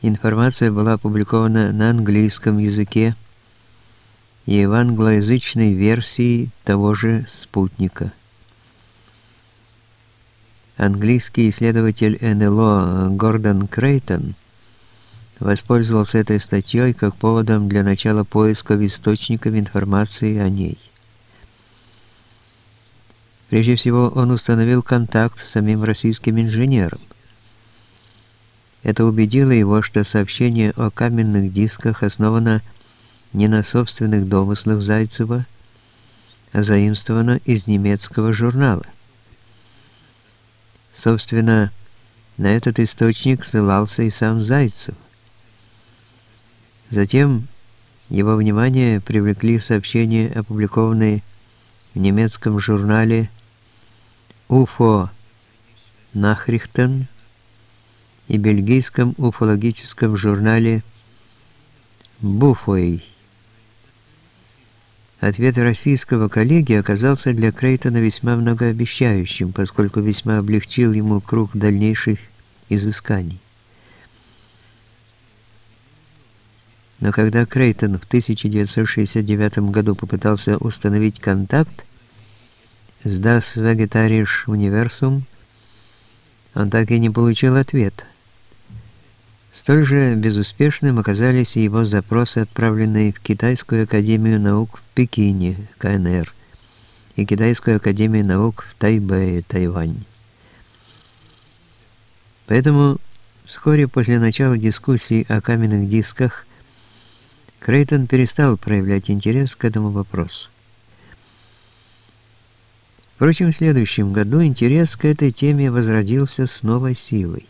Информация была опубликована на английском языке и в англоязычной версии того же «Спутника». Английский исследователь НЛО Гордон Крейтон воспользовался этой статьей как поводом для начала поисков источников информации о ней. Прежде всего, он установил контакт с самим российским инженером. Это убедило его, что сообщение о каменных дисках основано не на собственных домыслах Зайцева, а заимствовано из немецкого журнала. Собственно, на этот источник ссылался и сам Зайцев. Затем его внимание привлекли сообщения, опубликованные в немецком журнале «Уфо Нахрихтен» и бельгийском уфологическом журнале «Буфой». Ответ российского коллеги оказался для Крейтона весьма многообещающим, поскольку весьма облегчил ему круг дальнейших изысканий. Но когда Крейтон в 1969 году попытался установить контакт с Das Vegetarische Universum, он так и не получил ответа. Столь же безуспешным оказались его запросы, отправленные в Китайскую академию наук в Пекине, КНР, и Китайскую академию наук в Тайбэе, Тайвань. Поэтому вскоре после начала дискуссий о каменных дисках Крейтон перестал проявлять интерес к этому вопросу. Впрочем, в следующем году интерес к этой теме возродился с новой силой.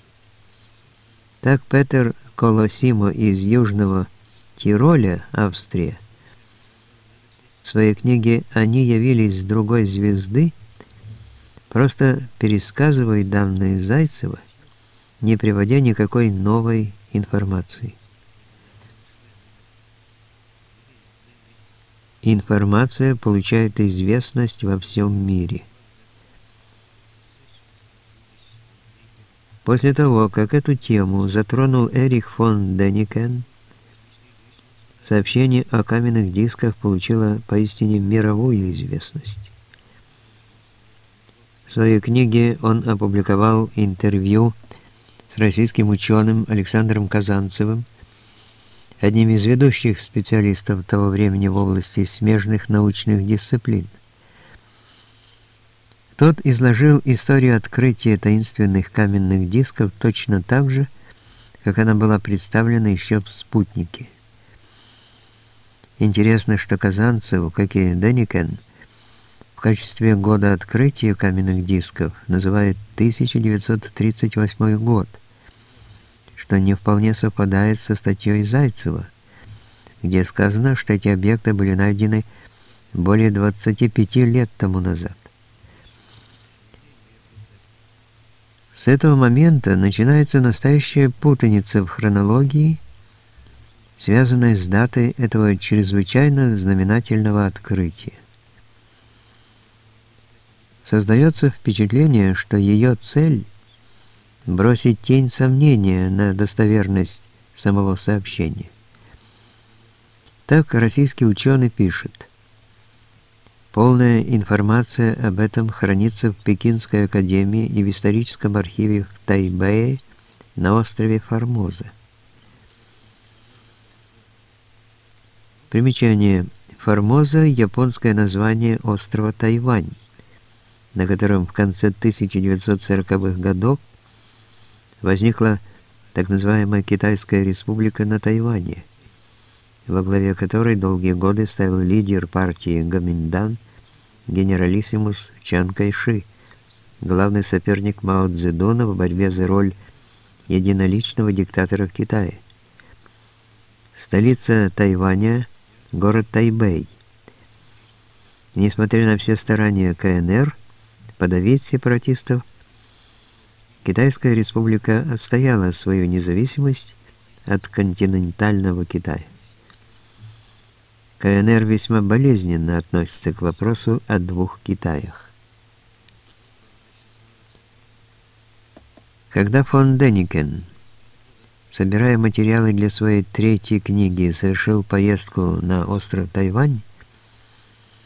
Так Петер Колосимо из Южного Тироля, Австрия, в своей книге «Они явились с другой звезды» просто пересказывает данные Зайцева, не приводя никакой новой информации. Информация получает известность во всем мире. После того, как эту тему затронул Эрих фон Деникен, сообщение о каменных дисках получило поистине мировую известность. В своей книге он опубликовал интервью с российским ученым Александром Казанцевым, одним из ведущих специалистов того времени в области смежных научных дисциплин. Тот изложил историю открытия таинственных каменных дисков точно так же, как она была представлена еще в «Спутнике». Интересно, что Казанцев, как и Деникен, в качестве года открытия каменных дисков называет 1938 год, что не вполне совпадает со статьей Зайцева, где сказано, что эти объекты были найдены более 25 лет тому назад. С этого момента начинается настоящая путаница в хронологии, связанная с датой этого чрезвычайно знаменательного открытия. Создается впечатление, что ее цель – бросить тень сомнения на достоверность самого сообщения. Так российский ученый пишет. Полная информация об этом хранится в Пекинской академии и в историческом архиве в Тайбэе на острове Формоза. Примечание. Формоза – японское название острова Тайвань, на котором в конце 1940-х годов возникла так называемая Китайская республика на Тайване, во главе которой долгие годы стоял лидер партии Гоминдан генералиссимус Чан Кайши, главный соперник Мао Цзэдуна в борьбе за роль единоличного диктатора в Китае. Столица Тайваня – город Тайбэй. Несмотря на все старания КНР подавить сепаратистов, Китайская республика отстояла свою независимость от континентального Китая. КНР весьма болезненно относится к вопросу о двух Китаях. Когда фон Деникен собирая материалы для своей третьей книги, совершил поездку на остров Тайвань,